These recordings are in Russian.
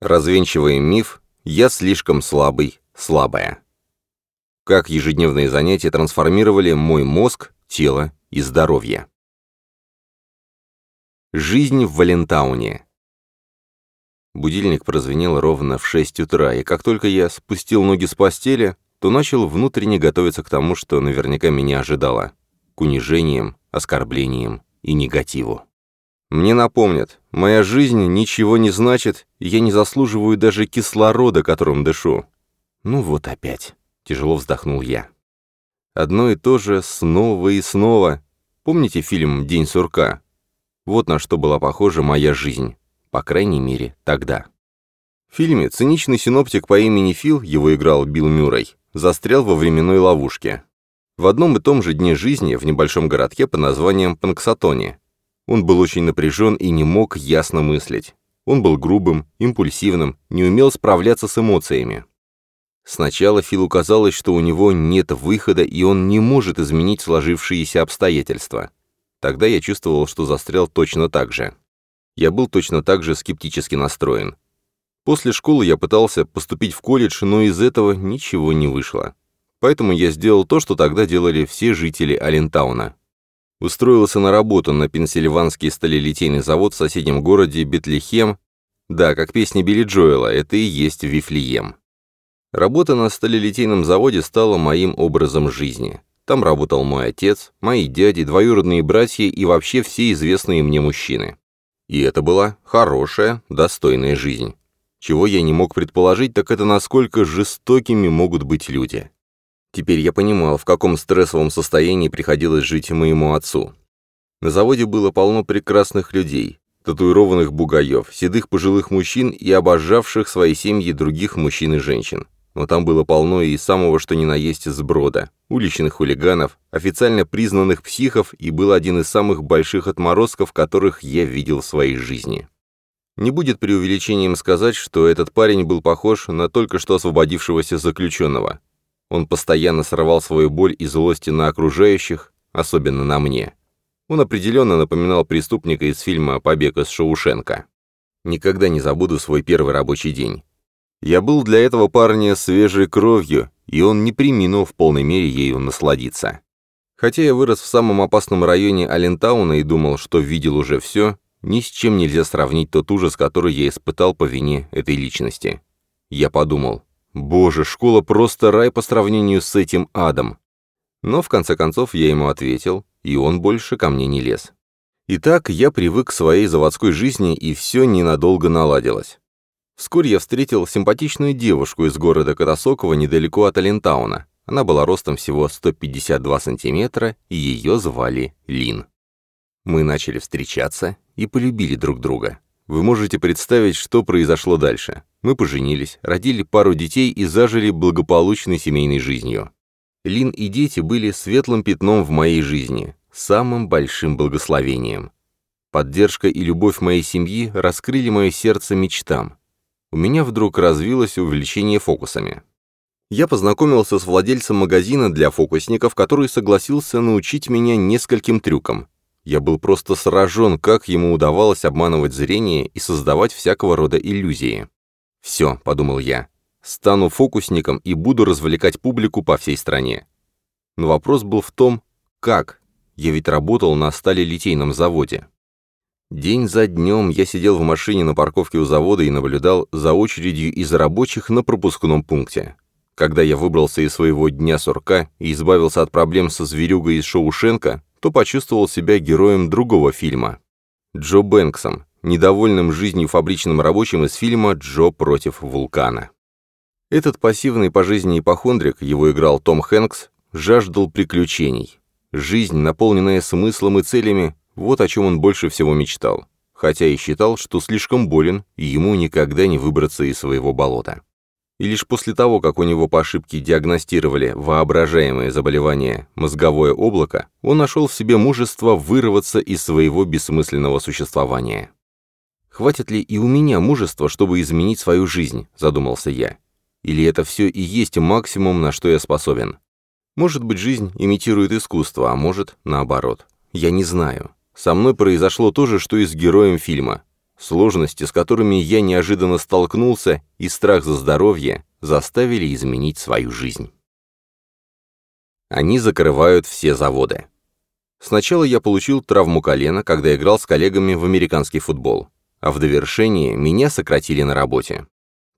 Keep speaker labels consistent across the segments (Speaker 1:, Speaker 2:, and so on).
Speaker 1: Развенчиваем миф «Я слишком слабый, слабая». Как ежедневные занятия трансформировали мой мозг, тело и здоровье. Жизнь в Валентауне. Будильник прозвенел ровно в 6 утра, и как только я спустил ноги с постели, то начал внутренне готовиться к тому, что наверняка меня ожидало. К унижениям, оскорблениям и негативу. Мне напомнят, моя жизнь ничего не значит, я не заслуживаю даже кислорода, которым дышу. Ну вот опять. Тяжело вздохнул я. Одно и то же снова и снова. Помните фильм «День сурка»? Вот на что была похожа моя жизнь. По крайней мере, тогда. В фильме циничный синоптик по имени Фил, его играл Билл Мюррей, застрял во временной ловушке. В одном и том же дне жизни в небольшом городке под названием Панксатоне он был очень напряжен и не мог ясно мыслить. Он был грубым, импульсивным, не умел справляться с эмоциями. Сначала Филу казалось, что у него нет выхода, и он не может изменить сложившиеся обстоятельства. Тогда я чувствовал, что застрял точно так же. Я был точно так же скептически настроен. После школы я пытался поступить в колледж, но из этого ничего не вышло. Поэтому я сделал то, что тогда делали все жители Алентауна. Устроился на работу на Пенсильванский сталелитейный завод в соседнем городе Бетлехем. Да, как песня Билли Джоэла, это и есть Вифлеем. Работа на сталелитейном заводе стала моим образом жизни. Там работал мой отец, мои дяди, двоюродные братья и вообще все известные мне мужчины. И это была хорошая, достойная жизнь. Чего я не мог предположить, так это насколько жестокими могут быть люди. Теперь я понимал, в каком стрессовом состоянии приходилось жить моему отцу. На заводе было полно прекрасных людей, татуированных бугаев, седых пожилых мужчин и обожавших свои семьи других мужчин и женщин. Но там было полно и самого что ни на есть сброда, уличных хулиганов, официально признанных психов и был один из самых больших отморозков, которых я видел в своей жизни. Не будет преувеличением сказать, что этот парень был похож на только что освободившегося заключенного. Он постоянно срывал свою боль и злости на окружающих, особенно на мне. Он определенно напоминал преступника из фильма «Побег из Шоушенка». Никогда не забуду свой первый рабочий день. Я был для этого парня свежей кровью, и он не приминул в полной мере ею насладиться. Хотя я вырос в самом опасном районе Алентауна и думал, что видел уже все, ни с чем нельзя сравнить тот ужас, который я испытал по вине этой личности. Я подумал, Боже, школа просто рай по сравнению с этим адом. Но в конце концов я ему ответил, и он больше ко мне не лез. Итак, я привык к своей заводской жизни, и все ненадолго наладилось. Вскоре я встретил симпатичную девушку из города Катасокова недалеко от Алентауна. Она была ростом всего 152 сантиметра, и ее звали Лин. Мы начали встречаться и полюбили друг друга. Вы можете представить, что произошло дальше. Мы поженились, родили пару детей и зажили благополучной семейной жизнью. Лин и дети были светлым пятном в моей жизни, самым большим благословением. Поддержка и любовь моей семьи раскрыли мое сердце мечтам. У меня вдруг развилось увлечение фокусами. Я познакомился с владельцем магазина для фокусников, который согласился научить меня нескольким трюкам, я был просто сражен, как ему удавалось обманывать зрение и создавать всякого рода иллюзии. «Все», — подумал я, — «стану фокусником и буду развлекать публику по всей стране». Но вопрос был в том, как? Я ведь работал на сталелитейном заводе. День за днем я сидел в машине на парковке у завода и наблюдал за очередью из рабочих на пропускном пункте. Когда я выбрался из своего дня сурка и избавился от проблем со зверюгой из Шоушенка, то почувствовал себя героем другого фильма. Джо Бэнксом, недовольным жизнью фабричным рабочим из фильма «Джо против вулкана». Этот пассивный по жизни ипохондрик, его играл Том Хэнкс, жаждал приключений. Жизнь, наполненная смыслом и целями, вот о чем он больше всего мечтал, хотя и считал, что слишком болен, и ему никогда не выбраться из своего болота. И лишь после того, как у него по ошибке диагностировали воображаемое заболевание мозговое облако, он нашел в себе мужество вырваться из своего бессмысленного существования. «Хватит ли и у меня мужества, чтобы изменить свою жизнь?» – задумался я. «Или это все и есть максимум, на что я способен? Может быть, жизнь имитирует искусство, а может, наоборот. Я не знаю. Со мной произошло то же, что и с героем фильма. Сложности, с которыми я неожиданно столкнулся, и страх за здоровье заставили изменить свою жизнь. Они закрывают все заводы. Сначала я получил травму колена, когда играл с коллегами в американский футбол, а в довершение меня сократили на работе.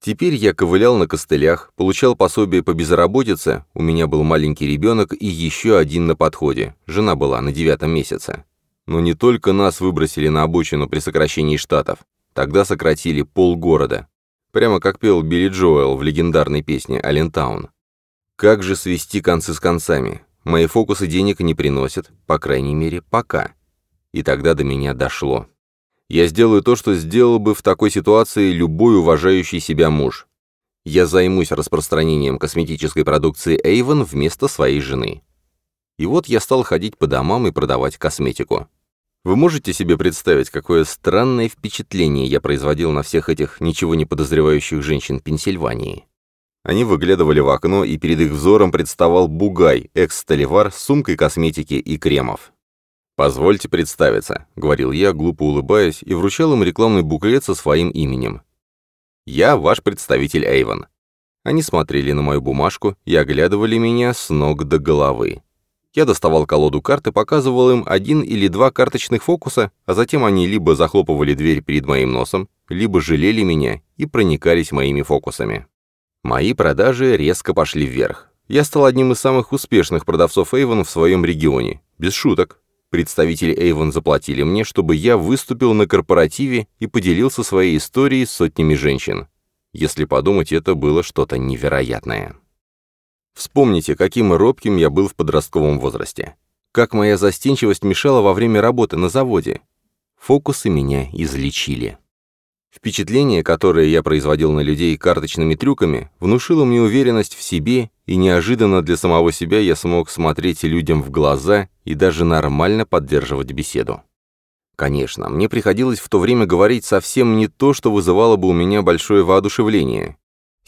Speaker 1: Теперь я ковылял на костылях, получал пособие по безработице, у меня был маленький ребенок и еще один на подходе, жена была на девятом месяце. Но не только нас выбросили на обочину при сокращении штатов, тогда сократили полгорода. Прямо как пел Билли Джоэл в легендарной песне «Аллентаун». Как же свести концы с концами? Мои фокусы денег не приносят, по крайней мере, пока. И тогда до меня дошло. Я сделаю то, что сделал бы в такой ситуации любой уважающий себя муж. Я займусь распространением косметической продукции Avon вместо своей жены. И вот я стал ходить по домам и продавать косметику. Вы можете себе представить, какое странное впечатление я производил на всех этих ничего не подозревающих женщин Пенсильвании? Они выглядывали в окно, и перед их взором представал Бугай, экс-столевар с сумкой косметики и кремов. «Позвольте представиться», — говорил я, глупо улыбаясь, и вручал им рекламный буклет со своим именем. «Я ваш представитель Эйвон». Они смотрели на мою бумажку и оглядывали меня с ног до головы. Я доставал колоду карт и показывал им один или два карточных фокуса, а затем они либо захлопывали дверь перед моим носом, либо жалели меня и проникались моими фокусами. Мои продажи резко пошли вверх. Я стал одним из самых успешных продавцов Avon в своем регионе. Без шуток. Представители Avon заплатили мне, чтобы я выступил на корпоративе и поделился своей историей с сотнями женщин. Если подумать, это было что-то невероятное. Вспомните, каким робким я был в подростковом возрасте. Как моя застенчивость мешала во время работы на заводе. Фокусы меня излечили. Впечатление, которое я производил на людей карточными трюками, внушило мне уверенность в себе, и неожиданно для самого себя я смог смотреть людям в глаза и даже нормально поддерживать беседу. Конечно, мне приходилось в то время говорить совсем не то, что вызывало бы у меня большое воодушевление.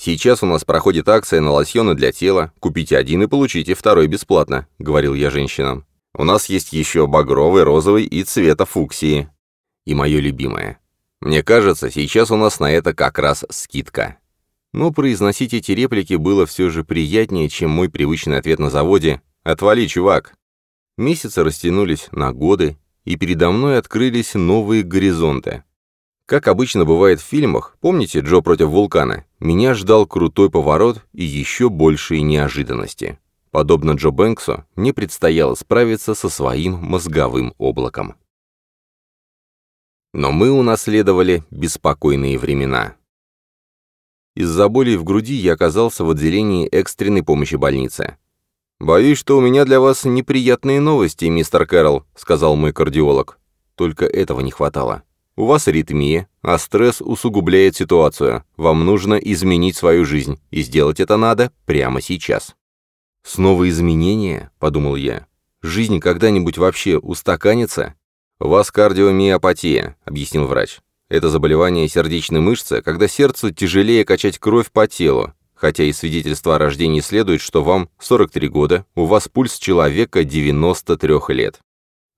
Speaker 1: «Сейчас у нас проходит акция на лосьоны для тела. Купите один и получите второй бесплатно», — говорил я женщинам. «У нас есть еще багровый, розовый и цвета фуксии». И мое любимое. Мне кажется, сейчас у нас на это как раз скидка. Но произносить эти реплики было все же приятнее, чем мой привычный ответ на заводе «Отвали, чувак!». Месяцы растянулись на годы, и передо мной открылись новые горизонты. Как обычно бывает в фильмах, помните «Джо против вулкана», меня ждал крутой поворот и еще большие неожиданности. Подобно Джо Бэнксу, мне предстояло справиться со своим мозговым облаком. Но мы унаследовали беспокойные времена. Из-за боли в груди я оказался в отделении экстренной помощи больницы. «Боюсь, что у меня для вас неприятные новости, мистер Кэрролл», — сказал мой кардиолог. Только этого не хватало. У вас аритмия, а стресс усугубляет ситуацию. Вам нужно изменить свою жизнь, и сделать это надо прямо сейчас. «Снова изменения?» — подумал я. «Жизнь когда-нибудь вообще устаканится?» «У вас кардиомиопатия», — объяснил врач. «Это заболевание сердечной мышцы, когда сердцу тяжелее качать кровь по телу, хотя из свидетельства о рождении следует, что вам 43 года, у вас пульс человека 93 лет.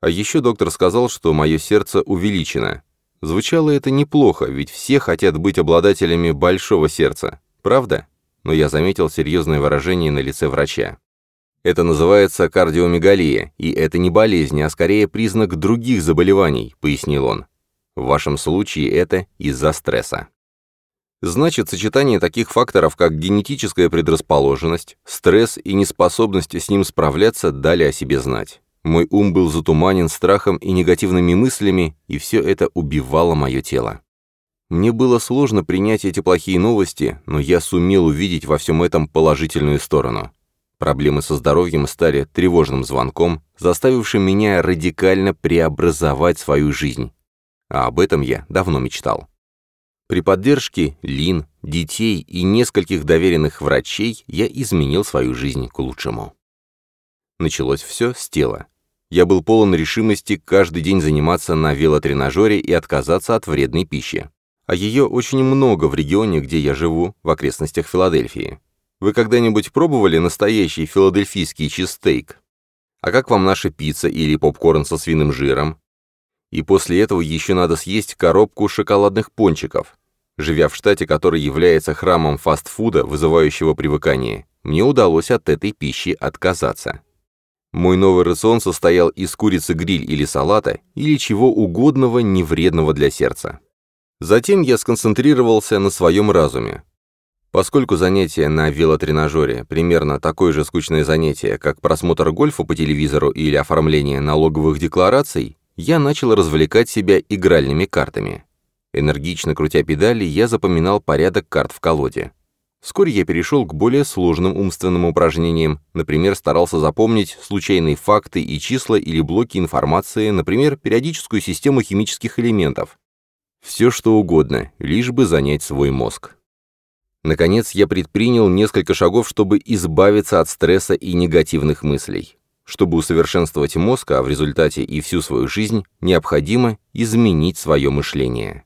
Speaker 1: А еще доктор сказал, что мое сердце увеличено. Звучало это неплохо, ведь все хотят быть обладателями большого сердца, правда? Но я заметил серьезное выражение на лице врача. Это называется кардиомегалия, и это не болезнь, а скорее признак других заболеваний, пояснил он. В вашем случае это из-за стресса. Значит, сочетание таких факторов, как генетическая предрасположенность, стресс и неспособность с ним справляться, дали о себе знать. Мой ум был затуманен страхом и негативными мыслями, и все это убивало мое тело. Мне было сложно принять эти плохие новости, но я сумел увидеть во всем этом положительную сторону. Проблемы со здоровьем стали тревожным звонком, заставившим меня радикально преобразовать свою жизнь. А об этом я давно мечтал. При поддержке Лин, детей и нескольких доверенных врачей я изменил свою жизнь к лучшему. Началось все с тела. Я был полон решимости каждый день заниматься на велотренажере и отказаться от вредной пищи. А ее очень много в регионе, где я живу, в окрестностях Филадельфии. Вы когда-нибудь пробовали настоящий филадельфийский чизстейк? А как вам наша пицца или попкорн со свиным жиром? И после этого еще надо съесть коробку шоколадных пончиков. Живя в штате, который является храмом фастфуда, вызывающего привыкание, мне удалось от этой пищи отказаться. Мой новый рацион состоял из курицы гриль или салата, или чего угодного невредного для сердца. Затем я сконцентрировался на своем разуме. Поскольку занятие на велотренажере примерно такое же скучное занятие, как просмотр гольфа по телевизору или оформление налоговых деклараций, я начал развлекать себя игральными картами. Энергично крутя педали, я запоминал порядок карт в колоде. Вскоре я перешел к более сложным умственным упражнениям, например, старался запомнить случайные факты и числа или блоки информации, например, периодическую систему химических элементов. Все что угодно, лишь бы занять свой мозг. Наконец, я предпринял несколько шагов, чтобы избавиться от стресса и негативных мыслей. Чтобы усовершенствовать мозг, а в результате и всю свою жизнь, необходимо изменить свое мышление.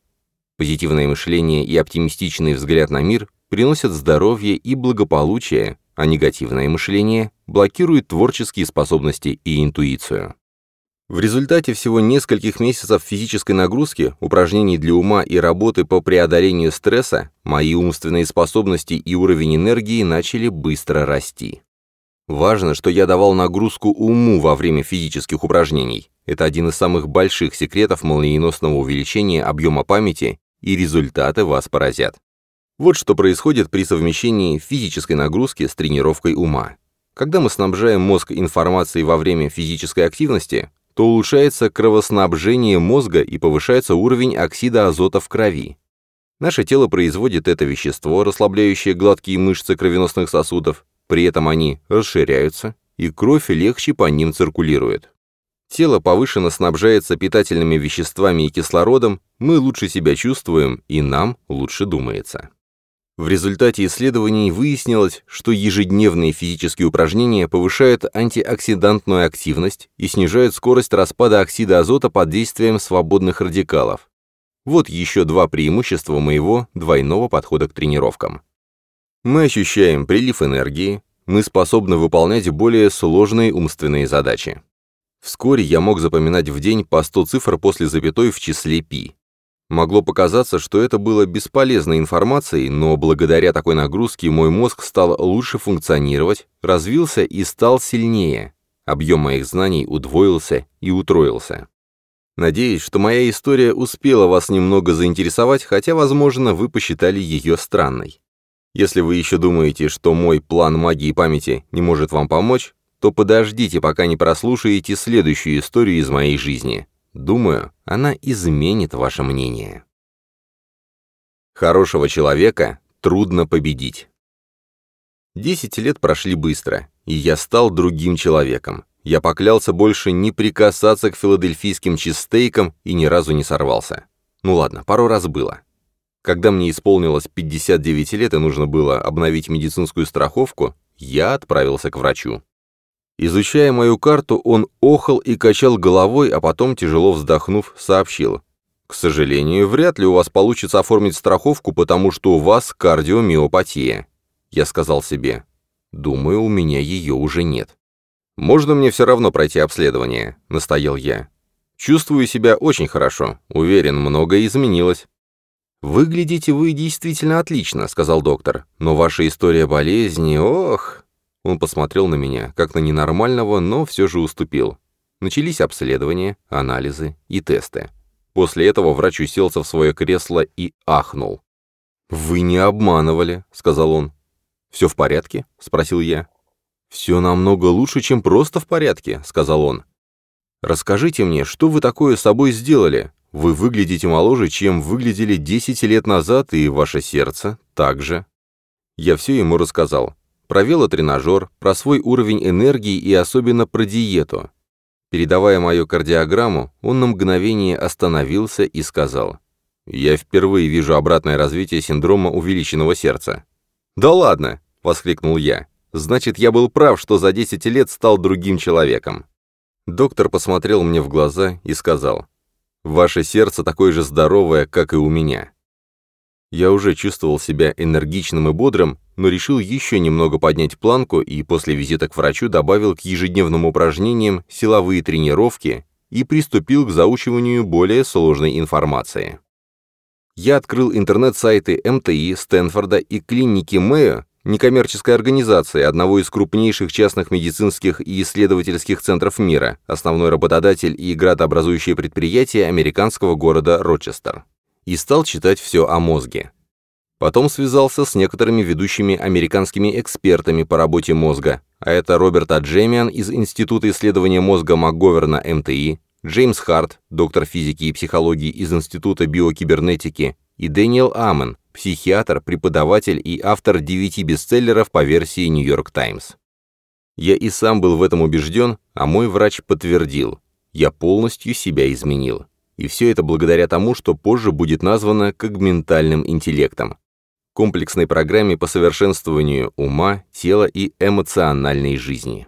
Speaker 1: Позитивное мышление и оптимистичный взгляд на мир приносят здоровье и благополучие, а негативное мышление блокирует творческие способности и интуицию. В результате всего нескольких месяцев физической нагрузки, упражнений для ума и работы по преодолению стресса, мои умственные способности и уровень энергии начали быстро расти. Важно, что я давал нагрузку уму во время физических упражнений. Это один из самых больших секретов молниеносного увеличения объема памяти, и результаты вас поразят. Вот что происходит при совмещении физической нагрузки с тренировкой ума. Когда мы снабжаем мозг информацией во время физической активности, то улучшается кровоснабжение мозга и повышается уровень оксида азота в крови. Наше тело производит это вещество, расслабляющее гладкие мышцы кровеносных сосудов, при этом они расширяются, и кровь легче по ним циркулирует. Тело повышенно снабжается питательными веществами и кислородом, мы лучше себя чувствуем, и нам лучше думается. В результате исследований выяснилось, что ежедневные физические упражнения повышают антиоксидантную активность и снижают скорость распада оксида азота под действием свободных радикалов. Вот еще два преимущества моего двойного подхода к тренировкам. Мы ощущаем прилив энергии, мы способны выполнять более сложные умственные задачи. Вскоре я мог запоминать в день по 100 цифр после запятой в числе π. Могло показаться, что это было бесполезной информацией, но благодаря такой нагрузке мой мозг стал лучше функционировать, развился и стал сильнее. Объем моих знаний удвоился и утроился. Надеюсь, что моя история успела вас немного заинтересовать, хотя, возможно, вы посчитали ее странной. Если вы еще думаете, что мой план магии памяти не может вам помочь, то подождите, пока не прослушаете следующую историю из моей жизни. Думаю, она изменит ваше мнение. Хорошего человека трудно победить. Десять лет прошли быстро, и я стал другим человеком. Я поклялся больше не прикасаться к филадельфийским чизстейкам и ни разу не сорвался. Ну ладно, пару раз было. Когда мне исполнилось 59 лет и нужно было обновить медицинскую страховку, я отправился к врачу. Изучая мою карту, он охал и качал головой, а потом, тяжело вздохнув, сообщил. «К сожалению, вряд ли у вас получится оформить страховку, потому что у вас кардиомиопатия». Я сказал себе. «Думаю, у меня ее уже нет». «Можно мне все равно пройти обследование?» — настоял я. «Чувствую себя очень хорошо. Уверен, многое изменилось». «Выглядите вы действительно отлично», — сказал доктор. «Но ваша история болезни, ох...» Он посмотрел на меня, как на ненормального, но все же уступил. Начались обследования, анализы и тесты. После этого врач уселся в свое кресло и ахнул. «Вы не обманывали», — сказал он. «Все в порядке?» — спросил я. «Все намного лучше, чем просто в порядке», — сказал он. «Расскажите мне, что вы такое с собой сделали? Вы выглядите моложе, чем выглядели 10 лет назад, и ваше сердце также». Я все ему рассказал. Про велотренажер, про свой уровень энергии и особенно про диету. Передавая мою кардиограмму, он на мгновение остановился и сказал, «Я впервые вижу обратное развитие синдрома увеличенного сердца». «Да ладно!» — воскликнул я. «Значит, я был прав, что за 10 лет стал другим человеком». Доктор посмотрел мне в глаза и сказал, «Ваше сердце такое же здоровое, как и у меня». Я уже чувствовал себя энергичным и бодрым, но решил еще немного поднять планку и после визита к врачу добавил к ежедневным упражнениям силовые тренировки и приступил к заучиванию более сложной информации. Я открыл интернет-сайты МТИ, Стэнфорда и клиники Мэйо, некоммерческой организации, одного из крупнейших частных медицинских и исследовательских центров мира, основной работодатель и градообразующее предприятие американского города Рочестер. И стал читать все о мозге. Потом связался с некоторыми ведущими американскими экспертами по работе мозга, а это Роберт Аджемиан из Института исследования мозга МакГоверна МТИ, Джеймс Харт, доктор физики и психологии из Института биокибернетики, и Дэниел Амен, психиатр, преподаватель и автор девяти бестселлеров по версии «Нью-Йорк Таймс». Я и сам был в этом убежден, а мой врач подтвердил. Я полностью себя изменил. И все это благодаря тому, что позже будет названо когментальным интеллектом комплексной программе по совершенствованию ума, тела и эмоциональной жизни.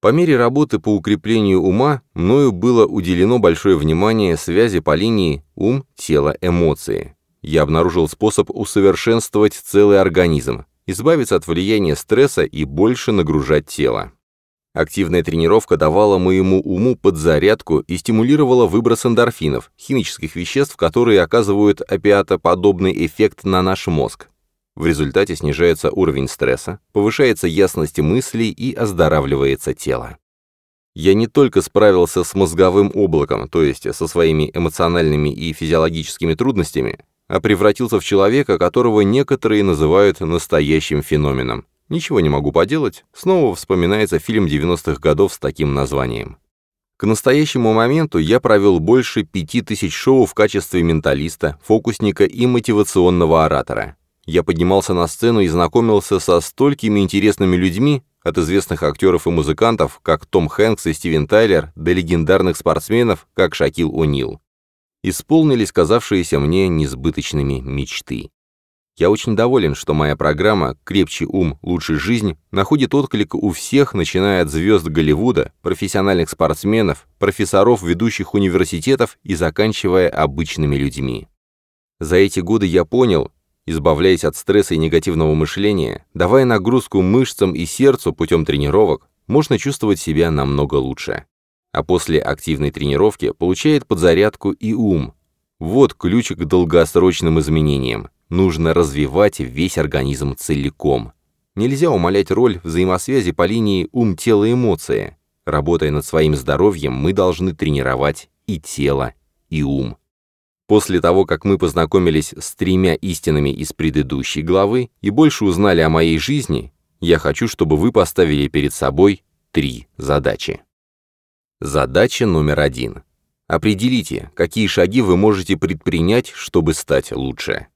Speaker 1: По мере работы по укреплению ума мною было уделено большое внимание связи по линии ум, тело, эмоции. Я обнаружил способ усовершенствовать целый организм, избавиться от влияния стресса и больше нагружать тело. Активная тренировка давала моему уму подзарядку и стимулировала выброс эндорфинов, химических веществ, которые оказывают опиатоподобный эффект на наш мозг. В результате снижается уровень стресса, повышается ясность мыслей и оздоравливается тело. Я не только справился с мозговым облаком, то есть со своими эмоциональными и физиологическими трудностями, а превратился в человека, которого некоторые называют настоящим феноменом. Ничего не могу поделать, снова вспоминается фильм 90-х годов с таким названием. К настоящему моменту я провел больше пяти тысяч шоу в качестве менталиста, фокусника и мотивационного оратора я поднимался на сцену и знакомился со столькими интересными людьми, от известных актеров и музыкантов, как Том Хэнкс и Стивен Тайлер, до легендарных спортсменов, как Шакил О'Нил. Исполнились казавшиеся мне несбыточными мечты. Я очень доволен, что моя программа «Крепче ум, лучше жизнь» находит отклик у всех, начиная от звезд Голливуда, профессиональных спортсменов, профессоров ведущих университетов и заканчивая обычными людьми. За эти годы я понял, Избавляясь от стресса и негативного мышления, давая нагрузку мышцам и сердцу путем тренировок, можно чувствовать себя намного лучше. А после активной тренировки получает подзарядку и ум. Вот ключ к долгосрочным изменениям. Нужно развивать весь организм целиком. Нельзя умалять роль взаимосвязи по линии ум-тело-эмоции. Работая над своим здоровьем, мы должны тренировать и тело, и ум. После того, как мы познакомились с тремя истинами из предыдущей главы и больше узнали о моей жизни, я хочу, чтобы вы поставили перед собой три задачи. Задача номер один. Определите, какие шаги вы можете предпринять, чтобы стать лучше.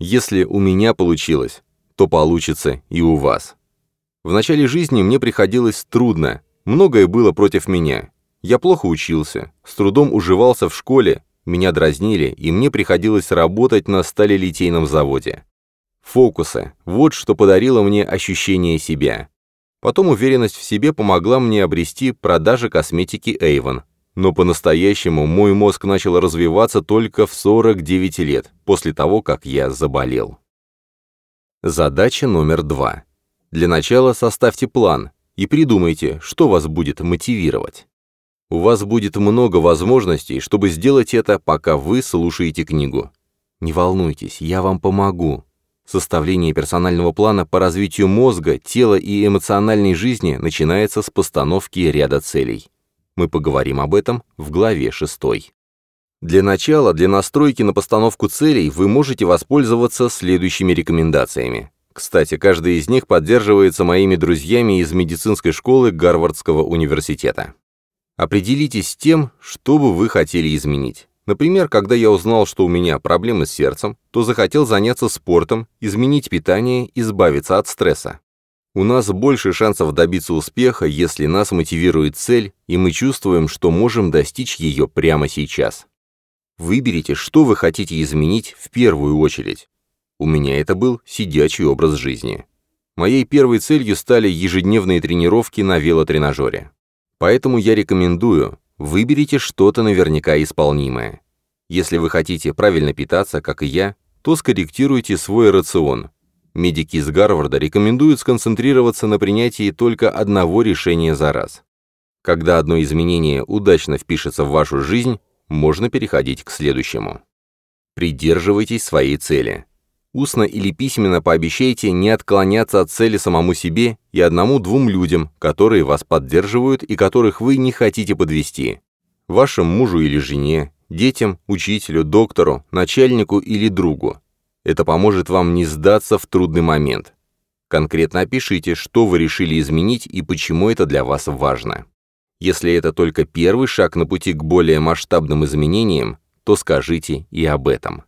Speaker 1: Если у меня получилось, то получится и у вас. В начале жизни мне приходилось трудно, многое было против меня. Я плохо учился, с трудом уживался в школе, меня дразнили, и мне приходилось работать на сталелитейном заводе. Фокусы – вот что подарило мне ощущение себя. Потом уверенность в себе помогла мне обрести продажи косметики Avon. Но по-настоящему мой мозг начал развиваться только в 49 лет, после того, как я заболел. Задача номер два. Для начала составьте план и придумайте, что вас будет мотивировать. У вас будет много возможностей, чтобы сделать это, пока вы слушаете книгу. Не волнуйтесь, я вам помогу. Составление персонального плана по развитию мозга, тела и эмоциональной жизни начинается с постановки ряда целей. Мы поговорим об этом в главе 6. Для начала, для настройки на постановку целей вы можете воспользоваться следующими рекомендациями. Кстати, каждая из них поддерживается моими друзьями из медицинской школы Гарвардского университета. Определитесь с тем, что бы вы хотели изменить. Например, когда я узнал, что у меня проблемы с сердцем, то захотел заняться спортом, изменить питание, избавиться от стресса. У нас больше шансов добиться успеха, если нас мотивирует цель, и мы чувствуем, что можем достичь ее прямо сейчас. Выберите, что вы хотите изменить в первую очередь. У меня это был сидячий образ жизни. Моей первой целью стали ежедневные тренировки на велотренажере. Поэтому я рекомендую, выберите что-то наверняка исполнимое. Если вы хотите правильно питаться, как и я, то скорректируйте свой рацион. Медики из Гарварда рекомендуют сконцентрироваться на принятии только одного решения за раз. Когда одно изменение удачно впишется в вашу жизнь, можно переходить к следующему. Придерживайтесь своей цели. Устно или письменно пообещайте не отклоняться от цели самому себе и одному-двум людям, которые вас поддерживают и которых вы не хотите подвести. Вашему мужу или жене, детям, учителю, доктору, начальнику или другу. Это поможет вам не сдаться в трудный момент. Конкретно опишите, что вы решили изменить и почему это для вас важно. Если это только первый шаг на пути к более масштабным изменениям, то скажите и об этом.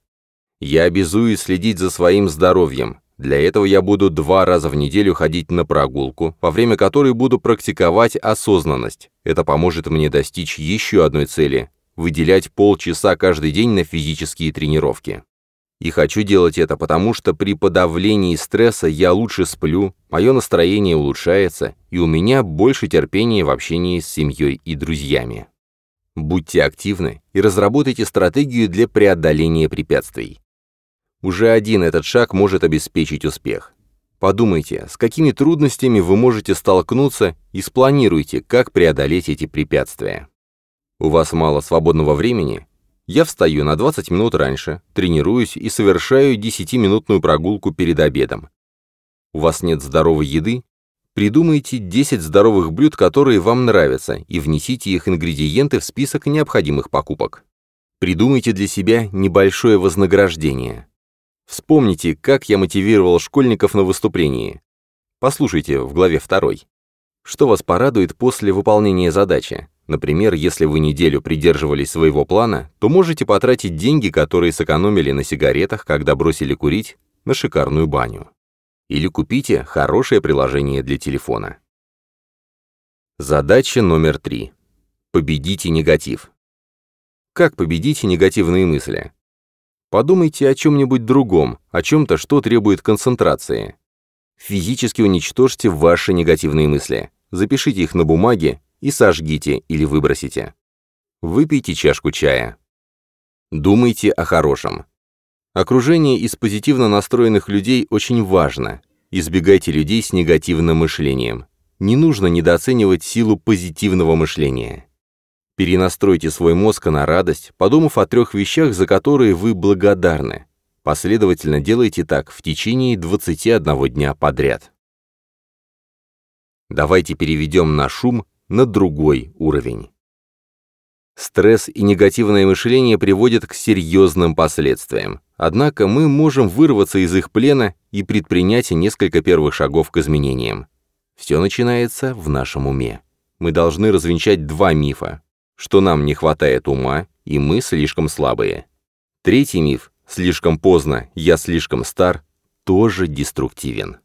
Speaker 1: Я обязуюсь следить за своим здоровьем. Для этого я буду два раза в неделю ходить на прогулку, во время которой буду практиковать осознанность. Это поможет мне достичь еще одной цели – выделять полчаса каждый день на физические тренировки. И хочу делать это, потому что при подавлении стресса я лучше сплю, мое настроение улучшается, и у меня больше терпения в общении с семьей и друзьями. Будьте активны и разработайте стратегию для преодоления препятствий. Уже один этот шаг может обеспечить успех. Подумайте, с какими трудностями вы можете столкнуться и спланируйте, как преодолеть эти препятствия. У вас мало свободного времени? Я встаю на 20 минут раньше, тренируюсь и совершаю 10-минутную прогулку перед обедом. У вас нет здоровой еды? Придумайте 10 здоровых блюд, которые вам нравятся, и внесите их ингредиенты в список необходимых покупок. Придумайте для себя небольшое вознаграждение. Вспомните, как я мотивировал школьников на выступлении. Послушайте в главе 2. Что вас порадует после выполнения задачи? Например, если вы неделю придерживались своего плана, то можете потратить деньги, которые сэкономили на сигаретах, когда бросили курить, на шикарную баню. Или купите хорошее приложение для телефона. Задача номер три. Победите негатив. Как победить негативные мысли? Подумайте о чем-нибудь другом, о чем-то, что требует концентрации. Физически уничтожьте ваши негативные мысли. Запишите их на бумаге и сожгите или выбросите. Выпейте чашку чая. Думайте о хорошем. Окружение из позитивно настроенных людей очень важно. Избегайте людей с негативным мышлением. Не нужно недооценивать силу позитивного мышления. Перенастройте свой мозг на радость, подумав о трех вещах, за которые вы благодарны. Последовательно делайте так в течение 21 дня подряд. Давайте переведем наш шум на другой уровень. Стресс и негативное мышление приводят к серьезным последствиям. Однако мы можем вырваться из их плена и предпринять несколько первых шагов к изменениям. Все начинается в нашем уме. Мы должны развенчать два мифа, что нам не хватает ума, и мы слишком слабые. Третий миф «слишком поздно, я слишком стар» тоже деструктивен.